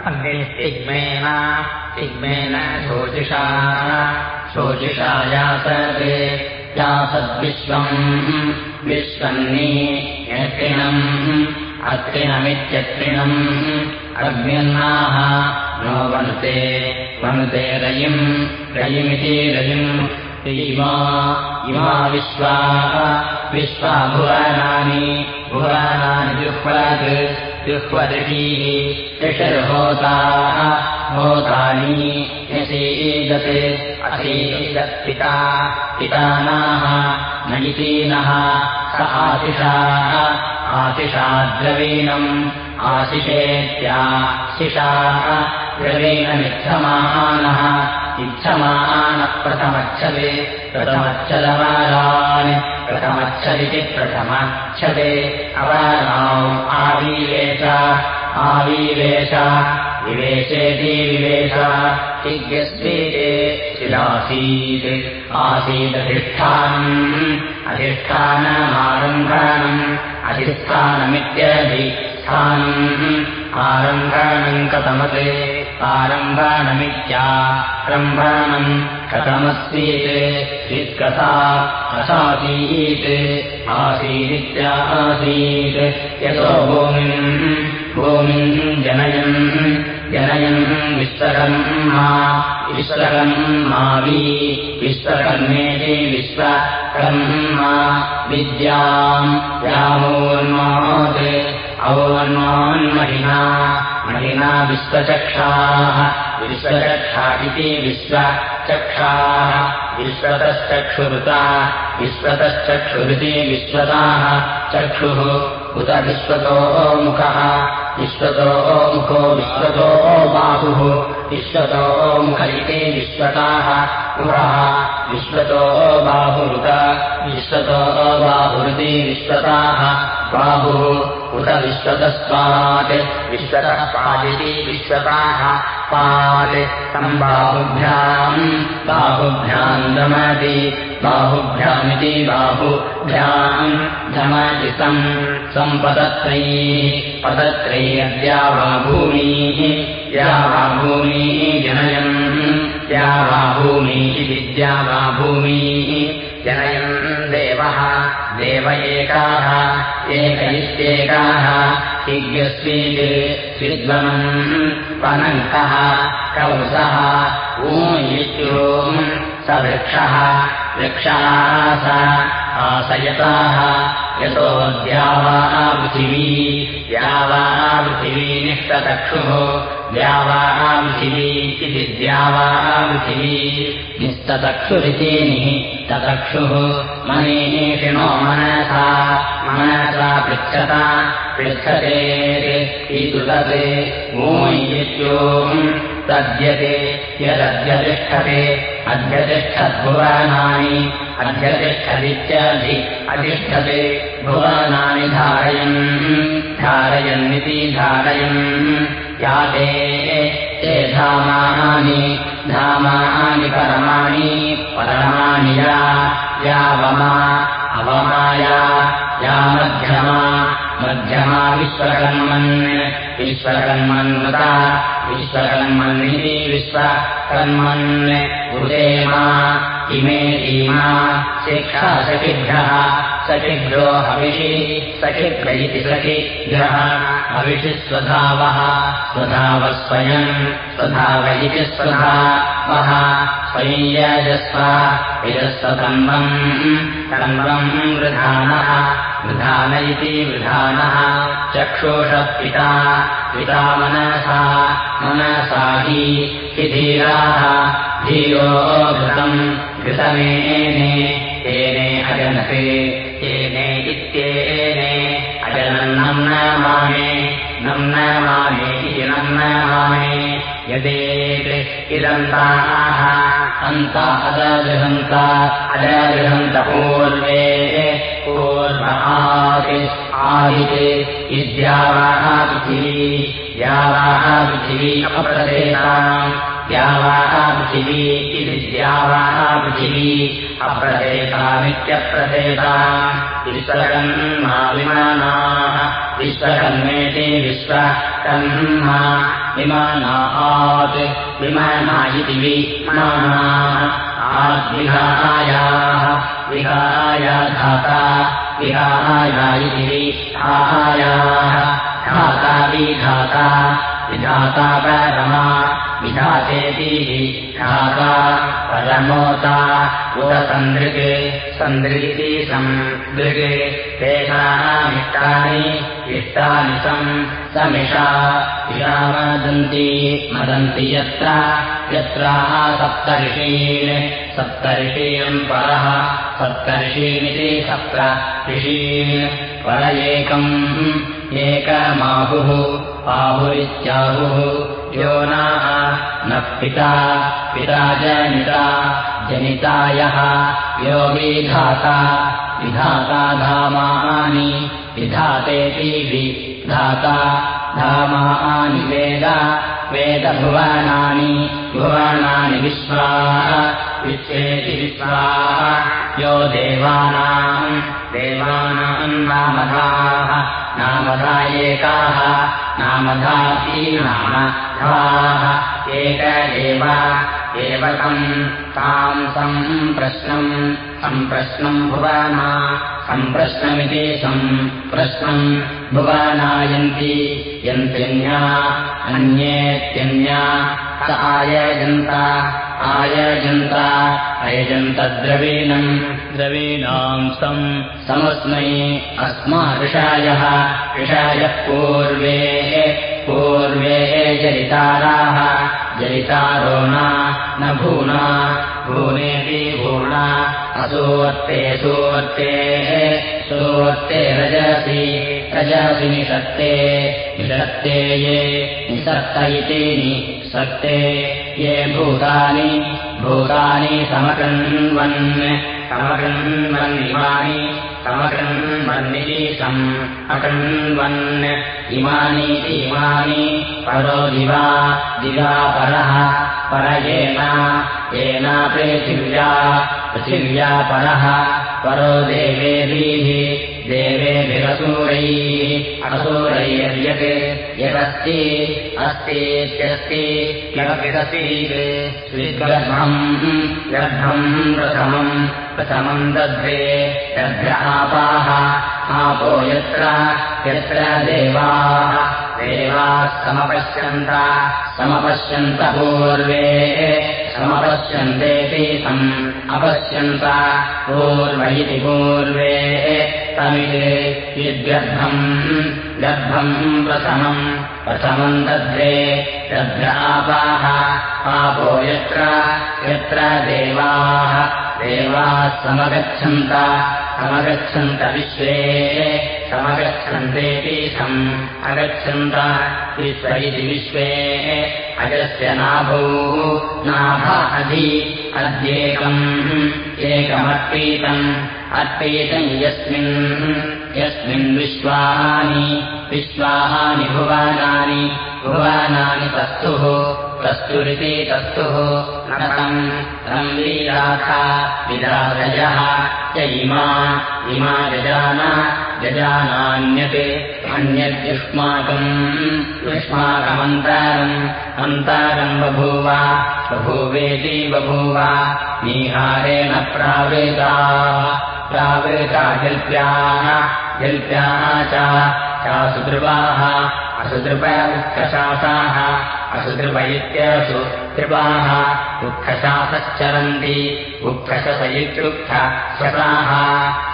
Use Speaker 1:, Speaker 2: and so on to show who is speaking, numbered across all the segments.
Speaker 1: अग्निस्तिग्मेन तिग्मेन शोचिषा शोचिषा यासते यासद्विश्वम् विश्वन्नी यत्रिणम् अत्रिणमित्यत्रिणम् अग्न्यन्नाः नो वनुते वनुते रयिम् रयिमिति रयिम् इमा इमा विश्वा विश्वा भुवनानि भुवनानि जुह्वत् जुह्वदृशीः ऋषिर्होता होतानि यशीदते अशीदत्पिता पितानाः नयितीनः स आशिषाः आशिषाद्रवीणम् आशिषेत्याशिषाः द्रवीणमिच्छमानः इच्छमानः प्रथमच्छते प्रथमच्छदवारान् प्रथमच्छदिति प्रथमच्छते अवाराम् आवीवेश आवीवेश विवेशेति विवेश यज्ञस्वीते चिदासीत् आसीदधिष्ठानम् अधिष्ठानमारम्भानम् अधिष्ठानमित्यधिष्ठानम् आरम्भाणम् कथमते आरम्भाणमित्या रम्भाणम् कथमस्तीत् चित्कथा कथासीत् आसीदित्या आसीत् यतो भूमिम् भूमिम् जनयन् जनयन् विश्वकर्मा विश्वकर्मावी विश्वकर्मेति विश्वकर्मा विद्याम् व्यामोन्मात् और्मान्महिना महिना विश्वचक्षाः इति विश्वचक्षाः विश्वतश्चक्षुरुता विश्वतश्चक्षुरिति विश्वताः चक्षुः उत विश्वतो मुखः विश्वतो मुखो विश्वतो बाहुः मुख इति विश्वताः पुरः। विश्वतो बाहुरुत। विश्वतो बाहुरिति विश्वताः बाहुः उत विश्वतस्पात् विश्वतः पादिति विश्वताः पात्। तम् बाहुभ्याम् बाहुभ्याम् दमति बाहुभ्यामिति बाहुभ्याम् धमति सम् सम्पदत्रैः पदत्रैरद्या वा भूमिः या वा भूमिः जनयन्। या वा भूमिः विद्या वा भूमिः देवः एकाः एक इत्येकाः यज्ञस्वीत् विद्वनम् वनन्तः कौसः ऊयित्योम् स वृक्षः वृक्षाः स आसयताः यतो द्यावा पृथिवी द्यावा पृथिवी निष्टचक्षुः द्यावा इति द्यावा पृथिवी निस्तचक्षुरिति निहितचक्षुः मनीषिणो मनसा मनसा पृच्छता पृच्छते ऊयित्योम् तद्यते यदद्यतिष्ठते अध्यतिष्ठद्भुवनानि अध्यतिष्ठदित्यधि अधिष्ठते भुवनानि धारयन् धारयन्निति धारयन्। याते ते धामानि धामानि परमाणि परमाणि या यावमा अवमाया या मध्यमा मध्यमा विश्वकर्मन् विश्वकर्मन्वता विश्वकर्मन्निति विश्वकर्मन् उदेमा इमे धीमा शिक्षा सखिभ्यः सखिभ्यो हविषि सखिभ्य इति सखिभ्यः हविषि स्वधावः स्वधावः स्वयम् स्वधाव इति स्वधावः स्वयम् यजस्व यजस्वतन्वम् तन्वम् वृधानः वृधान इति वृधानः चक्षुषः पिता पिता मनसा धीराः धीरो घृतम् घृतमेने एने अजनते एने इत्येने अजनन्नम् न मामे नम् न मामे इति नम् न मामे यदेत् इदन्ताः अन्ता अदगृहन्ता अजगृहन्त पूर्वे आदिते इद्यावाः पृथिवी द्यावाः पृथिवी अप्रदेशाम् द्यावाः पृथिवी इति द्यावाः पृथिवी अप्रदेशामित्यप्रदेशा विश्वकन्मा विमानाः विश्वकन्मेति विश्वकन्मा विमानात् विमाना इति विमानाः आद्विहायाः विहाया धाता विहाया विहायाः धाता परमा विधातेति धाता परमोता उदसन्दृगे सन्दृगिति सन्दृगे तेषामिष्टानि इष्टानि सम् समिषा इषा मदन्ति मदन्ति यत्र यत्रा सप्तऋषीन् सप्तऋषीन् परः सप्तऋषीमिति सप्त ऋषीन् पर एकम् एकमाहुः आहुरित्याहुः यो नः पिता पिता जनिता जनितायः यो विधाता विधाता धामानि विधातेति विधाता धामानि वेद वेदभुवनानि भुवनानि विश्वा विश्वेति विश्वाः यो देवानाम् देवानाम् नामधाः नामधा एकाः नामधाति नाम धाः। एक एव एव तम् ताम् सम्प्रश्नम्। सम्प्रश्नम् भुवना सम्प्रश्नमिति सम्प्रश्नम् भुवनायन्ति। यन्त्यन्या अन्येत्यन्या स आयजन्त आयजन्त अयजन्तद्रवीणम् द्रवीणाम् सम् समस्मै अस्मा ऋषायः ऋषायः पूर्वे पूर्वे जरिताराः जरितारो न भूना भूनेति भूणा असोत्ते सोत्तेः सोत्ते रजसि रजसि निषत्ते निषत्ते ये निसत्त इति निसत्ते ये भूतानि भूतानि समकृन्वन् समकृन्वन्निति सम् अकृन्वन् इमानीति इमानि परो दिवा दिवा परः पर येन येना पृथिव्या पृथिव्या परः परो देवेभिः देवेभिरसूरैः असूरैर्यत् यदस्ति अस्तीत्यस्ति यदपिदसीत् स्विद्गर्भम् गर्भम् प्रथमम् प्रथमम् दध्रे दध्र आपाः आपो यत्र यत्र देवाः देवाः समपश्यन्त समपश्यन्त पूर्वे समपश्यन्तेति सम् अपश्यन्त पूर्व इति पूर्वे तमिले यद्गर्भम् गर्भम् प्रथमम् प्रथमम् दध्रे दध्रापाः पापो यत्र यत्र देवाः देवाः समगच्छन्त समगच्छन्त विश्वे समगच्छन्तेति सम् अगच्छन्त विश्व इति विश्वे अजस्य नाभौ नाभ अद्येकम् एकमर्पीतम् अर्पीतम् यस्मिन् यस्मिन् विश्वानि विश्वाहानि भुवानानि भुवानानि तस्तुः तस्तुरिति तस्तुः नतम् तम् लीलाथा विदारजः च इमा इमा यजान यजानान्यत् अन्यद्युष्माकम्। युष्माकमन्तारम् अन्तारम् बभूव बभूवेति बभूव नीहारेण प्रावृताः प्रावृता जल्प्याः जल्प्याः चासुदृपाः असुदृपयुत्कशासाः असुदृप इत्यसु कृपाः उत्कशासश्चरन्ति उत्कशस इत्युक्थशसाः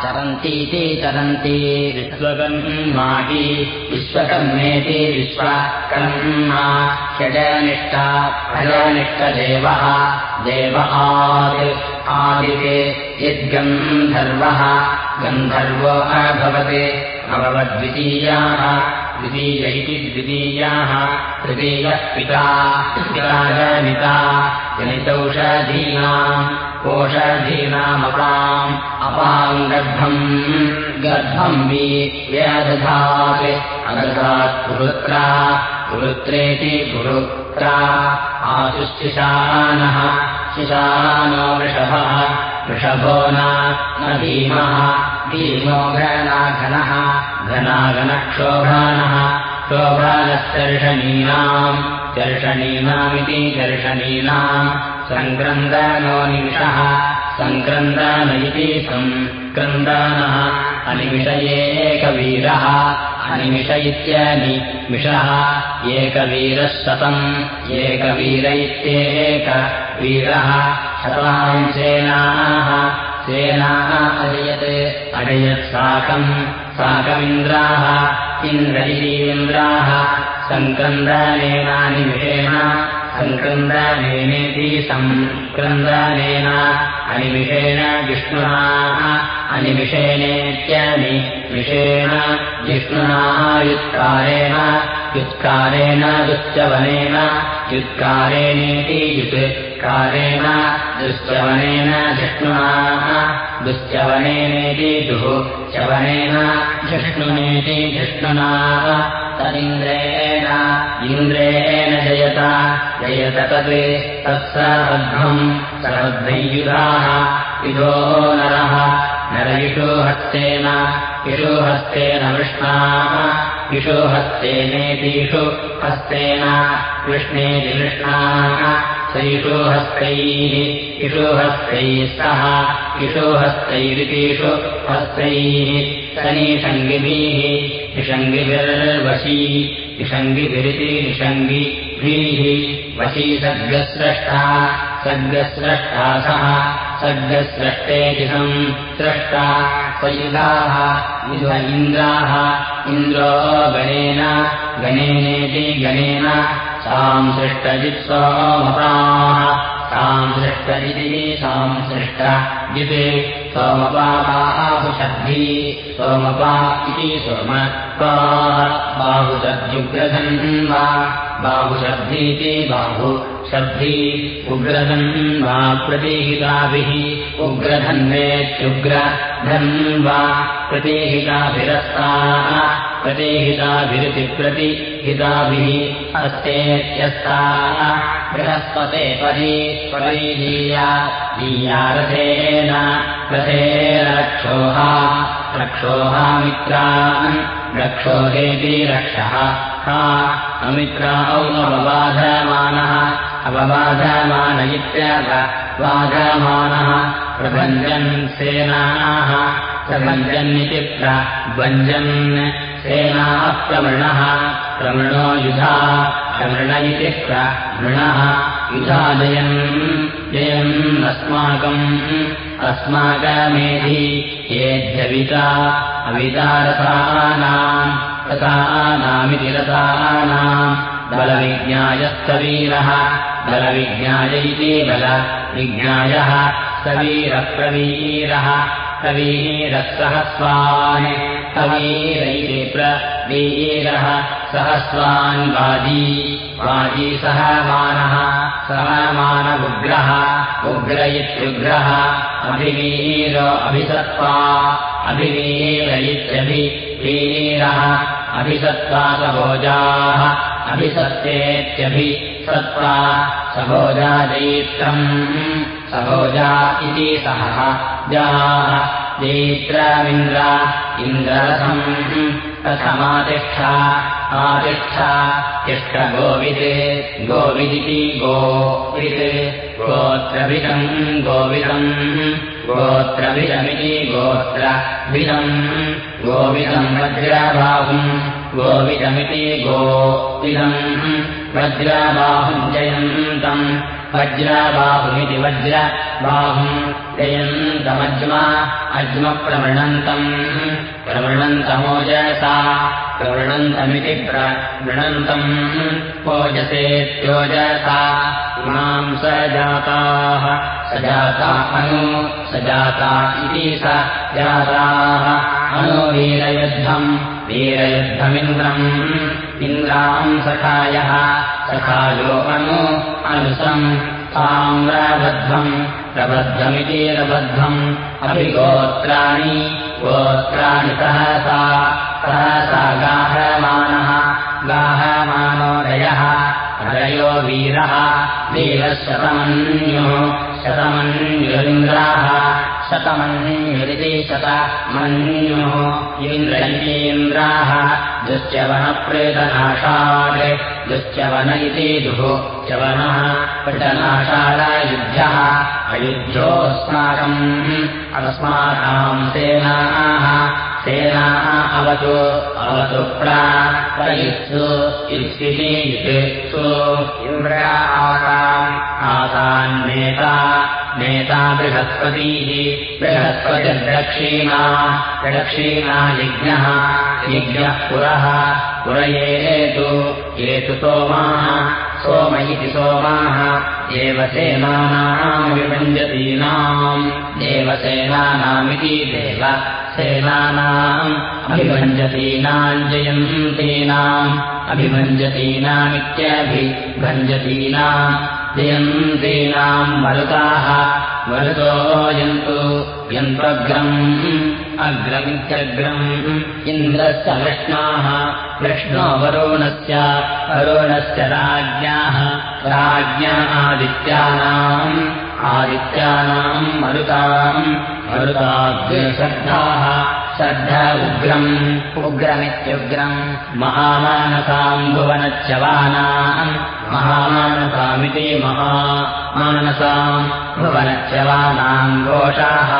Speaker 1: चरन्तीति चरन्ति। विश्वकन्माहि विश्वकन्मेति विश्वकन्मा ह्यजनिष्ठा अजनिष्ठदेवः देव आद् आदिते यद्गन्धर्वः। गन्धर्वो अभवत् अभवद्वितीयाः द्वितीय इति द्वितीयाः तृतीयः पिता जनिता जनितौषधीनाम् ओषधीनामपाम् अपाम् गर्भम् गर्भम् व्यदधात् अदधात् पुरुत्रा पुरुत्रेति पुरुत्रा आशुशिशानः शिशानो वृषभः वृषभो न भीमः भीमो घनाघनः घनाघनक्षोभानः शोभानश्चर्षणीनाम् चर्षणीनामिति चर्षणीनाम् सङ्क्रन्दनो निमिषः सङ्क्रन्दन इति सङ्क्रन्दनः अनिमिषये एकवीरः अनिमिष इत्यनिमिषः एकवीरः शतम् एकवीर इत्येकवीरः शताम् सेनाः अजयत्। अजयत् साकम्। साकमिन्द्राः। इन्द्र इतीन्द्राः सङ्क्रन्दनेनानिमिषेण। सङ्क्रन्दनेनेति सङ्क्रन्दनेन अनिमिषेण विष्णुना अनिमिषेणेत्यनिमिषेण जिष्णुना युत्कारेण युत्कारेण दुश्चवनेन युत्कारेणेति युत्कारेण दुश्चवनेन जिष्णुना दुश्चवनेनेति दुः चवनेन जिष्णुनेति जिष्णुना तदिन्द्रेण इन्द्रेण जयता जयत तद् तत्सर्वध्वम् सर्वद्वैयुधाः युधो नरः नरयिषोहस्तेन इषोहस्तेन वृष्णाः इषोहस्तेनेतीषु हस्तेन कृष्णेति कृष्णाः सैषोहस्तैः इषोहस्तैः सह इषोहस्तैरितीषु हस्तैः सनीषङ्गिभिः निषङ्गिभिर्वशी निषङ्गिभिरिति निषङ्गिभिः वशी सर्गस्रष्टा सर्गस्रष्टा सः सर्गस्रष्टेतिहम् स्रष्टा स्वयुधाः युध इन्द्राः इन्द्रो गणेन गणेनेति गणेन साम् सृष्टजित्सोमपाः साम् सृष्टजिति साम् सृष्टजित् सोमपाहुषद्धि सोमपा इति सोमपाः बाहुषद्युग्रधन् वा बाहुषद्धीति बाहु शब्धी उग्रधन् वा प्रतीहिताभिः उग्रधन्वेत्युग्रधन् वा प्रतीहिताभिरस्ताः अस्तेत्यस्ताः बृहस्पते परी परीलीया लीया रथेन रथेन रक्षोहा रक्षोहामित्रान् रक्षोहेति रक्षः हा अमित्राौ अवबाधमानः अवबाधमान इत्यवबाधमानः प्रभञ्जन् सेनाः प्रभञ्जन्निति प्रभञ्जन् सेनाः प्रमृणः प्रमृणो युधा प्रमृण इति प्रमृणः युधा जयन् जयन् अस्माकम्। अस्माकमेधि येध्यविता अवितारसानाम् रसानामिति रसानाम्। बलविज्ञायस्तवीरः बलविज्ञाय इति बलविज्ञायः सवीरप्रवीरः कवीरसहस्वान् कवीरैरे प्रवीरः सहस्वान् वाजी वाजी सहमानः सहमानमुग्रः उग्र इत्युग्रः अभिवीरो अभिसत्त्वा अभिवीर इत्यभिवीरः अभिसत्त्वा सभोजाः अभिसत्तेत्यभिसत्त्वा सभोजाजयित्रम् सभोजा इति सह जाः जयित्रामिन्द्र इन्द्ररथम् रथमातिष्ठा आतिष्ठा तिष्ठगोवित् गोविदिति गोवित् गोत्रभिदम् गोविदम् गोत्रभिदमिति गोत्रभिदम् गोविदम् वज्रबाहुम् गोविदमिति गोविदम् वज्रबाहुम् जयन्तम् वज्रबाहुमिति वज्रबाहुम् जयन्तमज्मा अज्मप्रमृणन्तम् प्रवृणन्तमोजसा प्रवृणन्तमिति प्रवृणन्तम् ओजसेत्योजसा इमाम् स जाताः। स जाता अनु स जाता इति स जाताः। अनु वीरयुद्धम् वीरयुद्धमिन्द्रम् इन्द्राम् सखायः। सखायो अनु अनुसम् ताम्रबध्वम् प्रबद्धमिति रबद्धम्। अभिगोत्राणि गोत्राणि सहसा सहसा गाहमानः गाहमानो रयः रयो वीरः वीरः शतमन्युः शतमन्युरिन्द्राः शतमन्युरिति शतमन्युः इन्द्रयीन्द्राः दुश्चवनप्रेतनाशात्। दुश्चवन इति दुः च्यवनः प्रतनाशालयुध्यः अयुध्योऽस्माकम् अस्माकाम् सेनाः अवतु अवतु प्रयुत्सु युत्सिषु इन्द्रया आसाम् आसान्नेता नेता बृहस्पतीः बृहस्पतिर्दक्षिणा प्रदक्षिणा यज्ञः यज्ञः पुरः पुरयेतु येतु सोमाः सोम इति सोमाः देवसेनानाम् विभञ्जतीनाम् देवसेनानामिति देव सेनानाम् अभिभञ्जतीनाम् जयन्तीनाम् अभिभञ्जतीनामित्यभिभञ्जतीनाम् जयन्तीनाम् मरुताः मरुतो यन्तु यन्त्वग्रम् अग्रमित्यग्रम् इन्द्रस्य वृष्णाः वृष्णो वरुणस्य वरुणस्य राज्ञाः राज्ञा आदित्यानाम् आदित्यानाम् मरुताम् मरुताग्रश्रद्धाः श्रद्धा उग्रम्। उग्रमित्युग्रम्। महामानसाम् भुवनच्यवानाम् महामानसामिति महामानसाम् भुवनच्यवानाम् घोषाः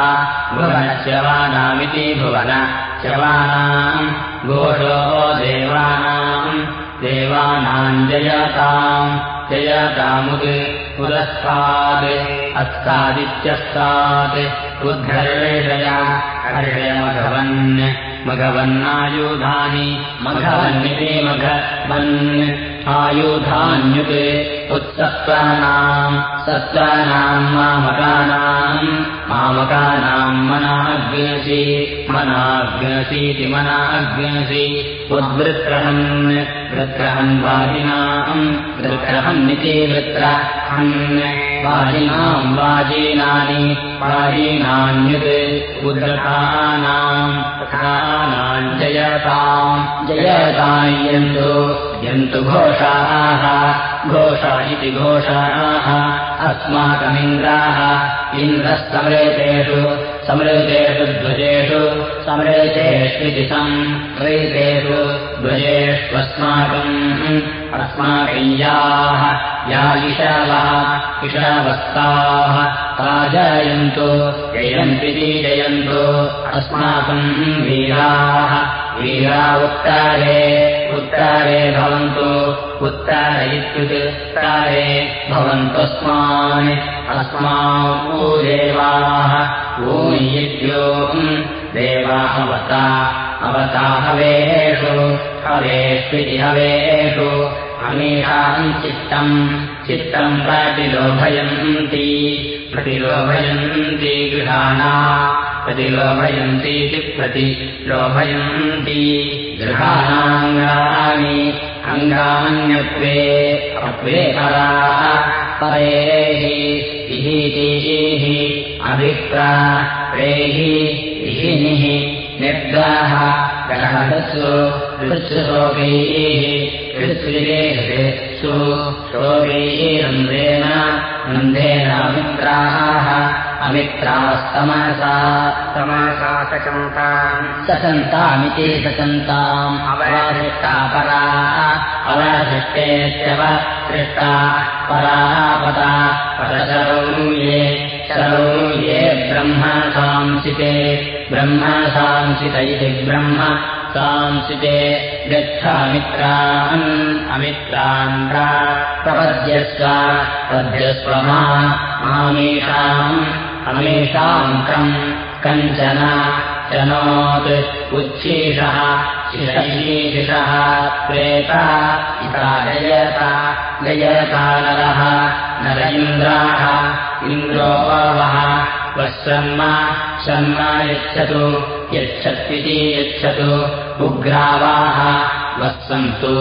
Speaker 1: भुवनच्यवानामिति भुवन च्यवानाम् घोषो देवानाम्। देवानाम् जयताम्। जयतामुत् पुरस्तात् अस्तादित्यस्तात् हर्षयमघवन् मघवन्नायुधानि मघवन्निति मघवन् आयुधान्युत् उत्सत्त्वानाम् सत्त्वानाम् मामकानाम् मामकानाम् मनाग्नसि मनाग्नसीति मनाग्नसि वृत्रहन् वाजिनाम् वृत्रहन्निति वृत्रहन् वाजिनाम् वाजीनानि वाजीनान्युत् उद्रतानाम् रथानाम् जयताम् जयतायन्तु यन्तु घोषाः घोषा इति घोषाः अस्माकमिन्द्राः इन्द्रस्तमृतेषु समृतेषु ध्वजेषु समृतेष्विति संहृतेषु ध्वजेष्वस्माकम्। अस्माकय्याः या इषावः इषावस्ताः। ता जयन्तु जयन्त्विति जयन्तु अस्माकम् वीराः वीरा उत्तारे उत्तारे भवन्तु उत्तार इत्युत्तारे भवन्तस्मान् अस्माकू देवाः ऊयित्योम् देवावता अवता हवेषु हवेष्विति हवेषु अमीषाम् चित्तम्। चित्तम् प्रतिलोभयन्ति। प्रतिलोभयन्ति गृहाणा। प्रतिलोभयन्तीति प्रतिलोभयन्ति गृहाणाङ्गानि। अङ्गान्यत्वे अत्वे पराः। परेः इहीतीः अभिप्रेः। इहिनिः निर्गाः ग्रहसु ऋत्सुशोकैः ऋत्विरेषु शोकैरन्ध्रेण नन्देन अमित्राः अमित्रास्तमसा। तमसा सचन्ताम् सचन्तामिति सचन्ताम् अवशिष्टा परा अवशिष्टेत्यव सृष्टा परापदा परशरौये शरौये ब्रह्मसांसिते ब्रह्मसांसित इति ब्रह्म सांसिते गच्छामित्रान् अमित्रान् प्रपद्यस्व पद्यस्व मामीषाम् अमीषाम् कम् कञ्चन चनोत् उच्छीषः शिशैषिषः प्रेता इता गयता गयता नरः नर इन्द्राः इन्द्रो वः वः शर्म शर्म यच्छतु यच्छत्विति यच्छतु उग्रावाः वः सन्तु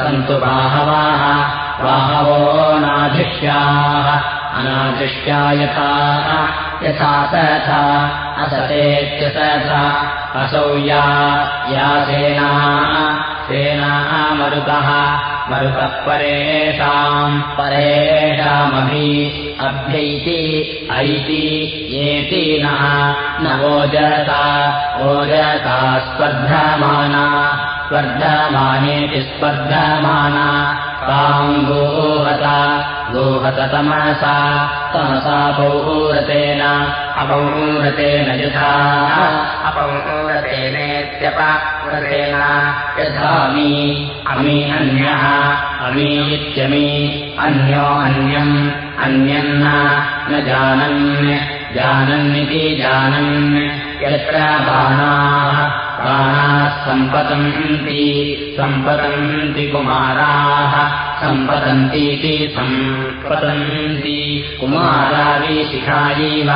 Speaker 1: सन्तु बाहवाः बाहवो नाधिष्याः अनादृष्ट्या यथा यथा तथा असतेत्यसथा असौ या या सेना सेना मरुतः मरुतः परेषाम् परेषामभि अभ्यैति ऐति येति नः न ओजता ओजता स्पर्धमाना स्पर्धमानेति स्पर्धमाना ताम् गोहता गोहततमसा तमसा पौरतेन अपौरतेन यथा अपौरतेनेत्यपौरतेन यथामि अमी अन्यः अमीत्यमी अन्यो अन्यम् अन्यन्न न जानन् जानन्निति जानन् यत्र बाणाः सम्पतन्ति सम्पतन्ति कुमाराः सम्पतन्तीति सम्पतन्ति। कुमारा विशिखायैव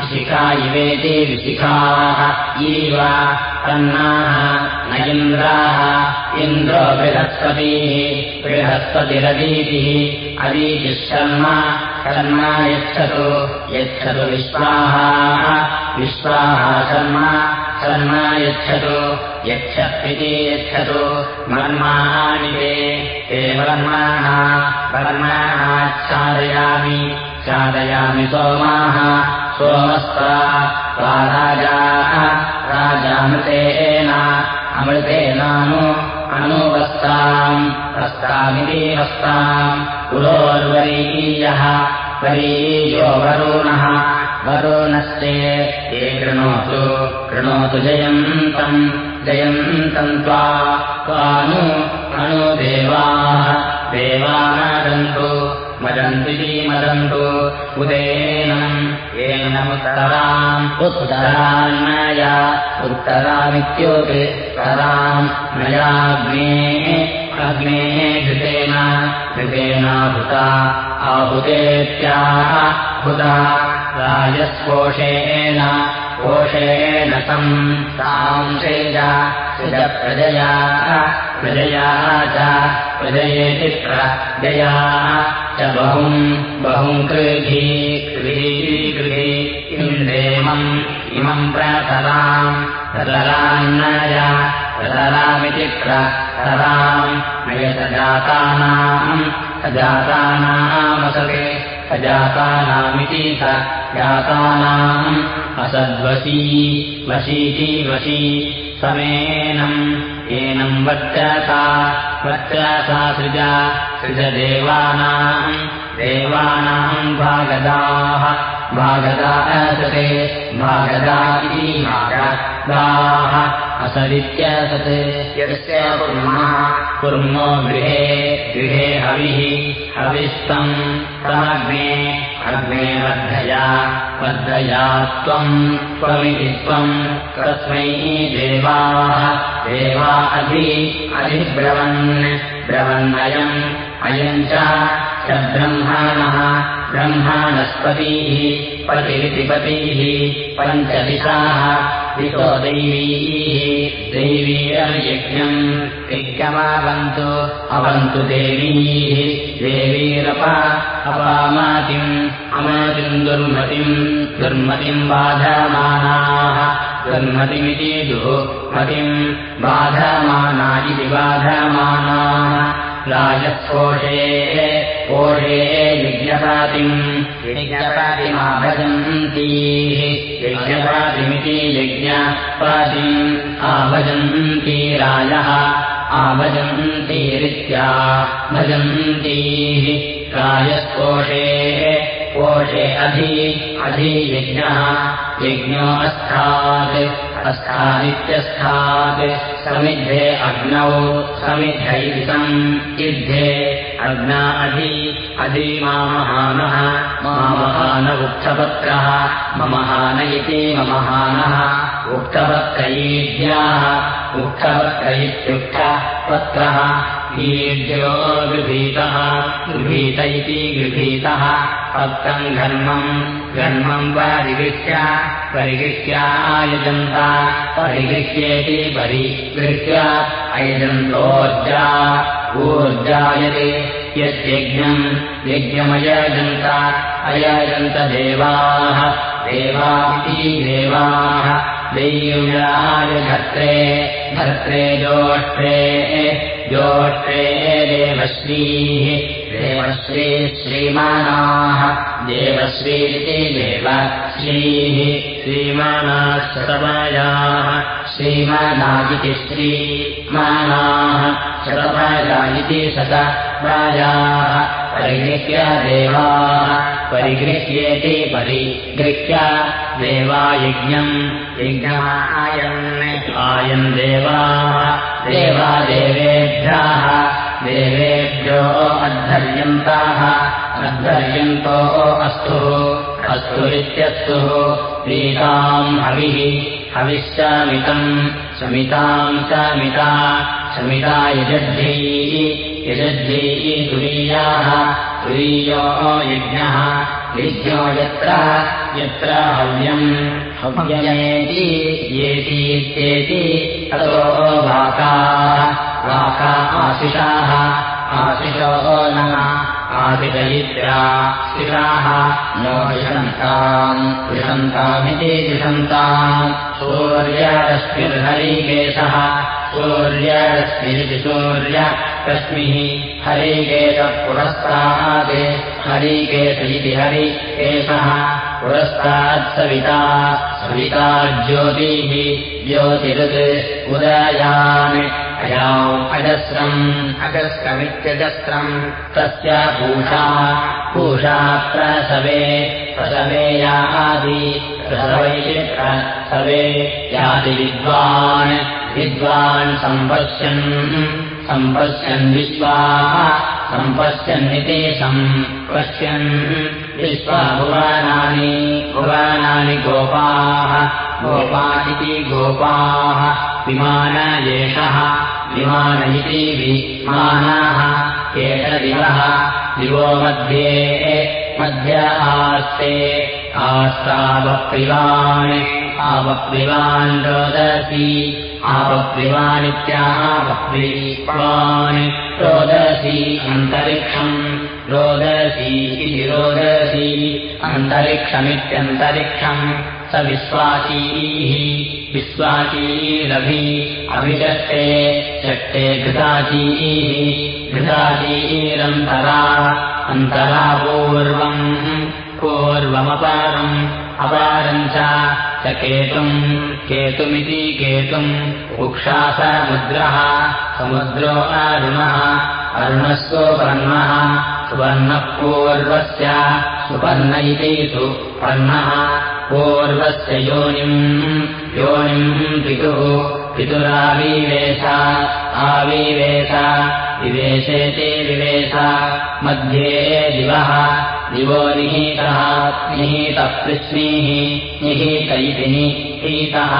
Speaker 1: विशिखा इवेति विशिखाः इव। तन्नाः न इन्द्राः इन्द्रो बृहस्पतिः बृहस्पतिरदीतिः। अदीतिः शर्म शर्म यच्छतु यच्छतु विश्वाः। विश्वाः शर्म शर्म यच्छतु यच्छत्विति यच्छतु मर्माणि ते वर्माः वर्माणाच्छादयामि चादयामि सोमाः सोमस्ता राजा राजामृतेन अमृतेनानु अनुवस्ताम् वस्तामिति वस्ताम् पुरोर्वरीयः वरीयो वरुणः वरुणस्ते ये कृणोतु कृणोतु जयन्तम् जयन्तम् त्वानु अनु देवाः देवानदन्तु मदन्तिति मदन्तु उदेनम् येनमुत्तराम् उत्तरान्नया उत्तरामित्युत्तराम् नयाग्ने अग्ने घृतेन घृतेनाहुता आहुतेत्याः हुता। राजस्पोषेण कोषेण तम् ताम् सेज प्रजया प्रजया च प्रजयेति प्रजया च बहुम् बहुम् कृधि गृही इन्द्रेमम् इमम् प्रतराम् प्रतरान्नय प्रतरामिति प्रतराम् नयसजातानाम् सजातानामसते सजातानामिति स जातानाम् असद्वशी वशीति वशी समेनम् एनम् वर्चसा वर्चसा सृजा सृजदेवानाम् देवानाम् भागदाः भागदा असते भागदा इति भागदाः असदित्यसत् यस्य कुर्मः कुर्मो गृहे गृहे हविः हविस्तम् तमग्ने अग्ने वर्धया वर्धया त्वम् त्वमिति त्वम्। तस्मै देवाः देवा अधि अधिब्रवन् ब्रवन्नयम् अयम् च ब्रह्माणः ब्रह्माणस्पतिः पतिरिति पतिः पञ्चदिशाः दिशो दैवीः दैवीरयज्ञम् यज्ञमावन्तु अवन्तु देवीः देवीरप अपामातिम् अमातिम् दुर्मतिम् दुर्मतिम् बाधमानाः दुर्मतिमिति दुःमतिम् बाधमाना इति बाधमानाः राजस्पोषे पोषे यज्ञपातिम् यज्ञपातिमाभजन्तीः यज्ञपातिमिति यज्ञपातिम् आभजन्ती राजः। आभजन्तीरित्या भजन्तीः। राजस्पोषे पोषे अधि अधियज्ञः यज्ञो अस्तात् अस्तादित्यस्थात् समिद्धे अग्नौ समिद्धैसम् युद्धे अग्ना अधि अधिमामहानः मामहान उक्थपत्रः ममहान इति ममहानः उक्तपत्रयीज्ञाः उक्तपत्र इत्युक्तपत्रः ईड्यो गृहीतः गृहीत इति गृहीतः पत्रम् घर्मम् घर्मम् परिगृह्य परिगृह्यायजन्ता परिगृह्येति परिगृह्य अयजन्तोर्जा ऊर्जायते यद्यज्ञम् यज्ञमयजन्त अयजन्त देवाः देवाः। दैव्याय धर्त्रे धर्त्रे जोष्टे जोष्टे देवश्रीः। देवश्री श्रीमानाः। देवश्रीरिति देवश्रीः। श्रीमानाः शतमायाः श्रीमानादिति श्रीमानाः शतमाया इति शतमायाः परिगृह्य देवाः परिगृह्येति परिगृह्य देवायज्ञम्। यज्ञः आयन् आयन् देवाः देवा देवेभ्यः देवेभ्यो अद्धर्यन्ताः अद्धर्यन्तो अस्तुः अस्तुरित्यस्तुः पीताम् हविः। हविश्चमितम् शमिताम् च मिता शमिता यजद्धीः यजद्धीः तुरीयाः तुरीयो यज्ञः। यज्ञो यत्र यत्र हव्यम् हव्यमेति येतीत्येति ततो वाकाः। वाका आशिषाः आशिषो नः आदिशयित्रा शिषाः नो विषन्ताम् सूर्यरश्मिर्हरिकेशः सूर्यरश्मिरिति सूर्य रश्मिः हरिकेशः पुरस्तात् हरिकेश इति हरिकेशः। पुरस्तात्सविता सविता ज्योतिः। ज्योतिरुत् उदयान् अयाम् अजस्रम् अजस्रमित्यजस्रम्। तस्य पूषा पूषा प्रसवे प्रसवे यादि प्रसवै प्रसवे याति विद्वान् विद्वान् सम्पश्यन् सम्पश्यन् विश्वाः सम्पश्यन्निति सम्पश्यन् विश्वा भुवानानि भुवानानि गोपाः गोपा इति गोपाः विमान एषः विमान इति विमानाः केशदिवः दिवो मध्ये मध्य आस्ते आस्तावप्रिवान् आवप्रिवान् रोदसी आवप्रिवानित्यावप्रिवान् रोदसी अन्तरिक्षम् रोदसी इति रोदसी अन्तरिक्षमित्यन्तरिक्षम् स विश्वासीः विश्वासीरभि अभिषष्टे षष्टे घृताचीः घृताचीरन्तरा अन्तरा पूर्वम् पूर्वमपारम् अपारम् च केतुम्। केतुमिति केतुम्। उक्षासमुद्रः। समुद्रो अरुणः। अरुणः सुपर्णः सुवर्णः पूर्वस्य। सुपर्ण इति सुपर्णः पूर्वस्य योनिम्। योनिम् पितुः। पितुराविवेश। आविवेश। विवेशेति विवेश। मध्ये दिवः दिवो निहीतः निहीतः कृष्णीः निहीत इति निहीतः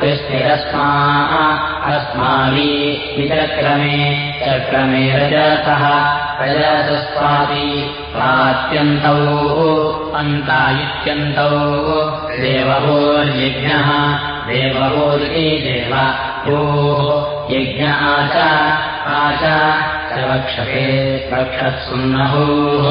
Speaker 1: कृष्णिरस्मा अस्माभि विचक्रमे चक्रमे रजसः रजसस्वाति स्वात्यन्तौ अन्ता इत्यन्तौ देवभूर्यज्ञः देवभूरिति देव भूः यज्ञ आच आच च वक्षते वक्षत्सुन्नभूः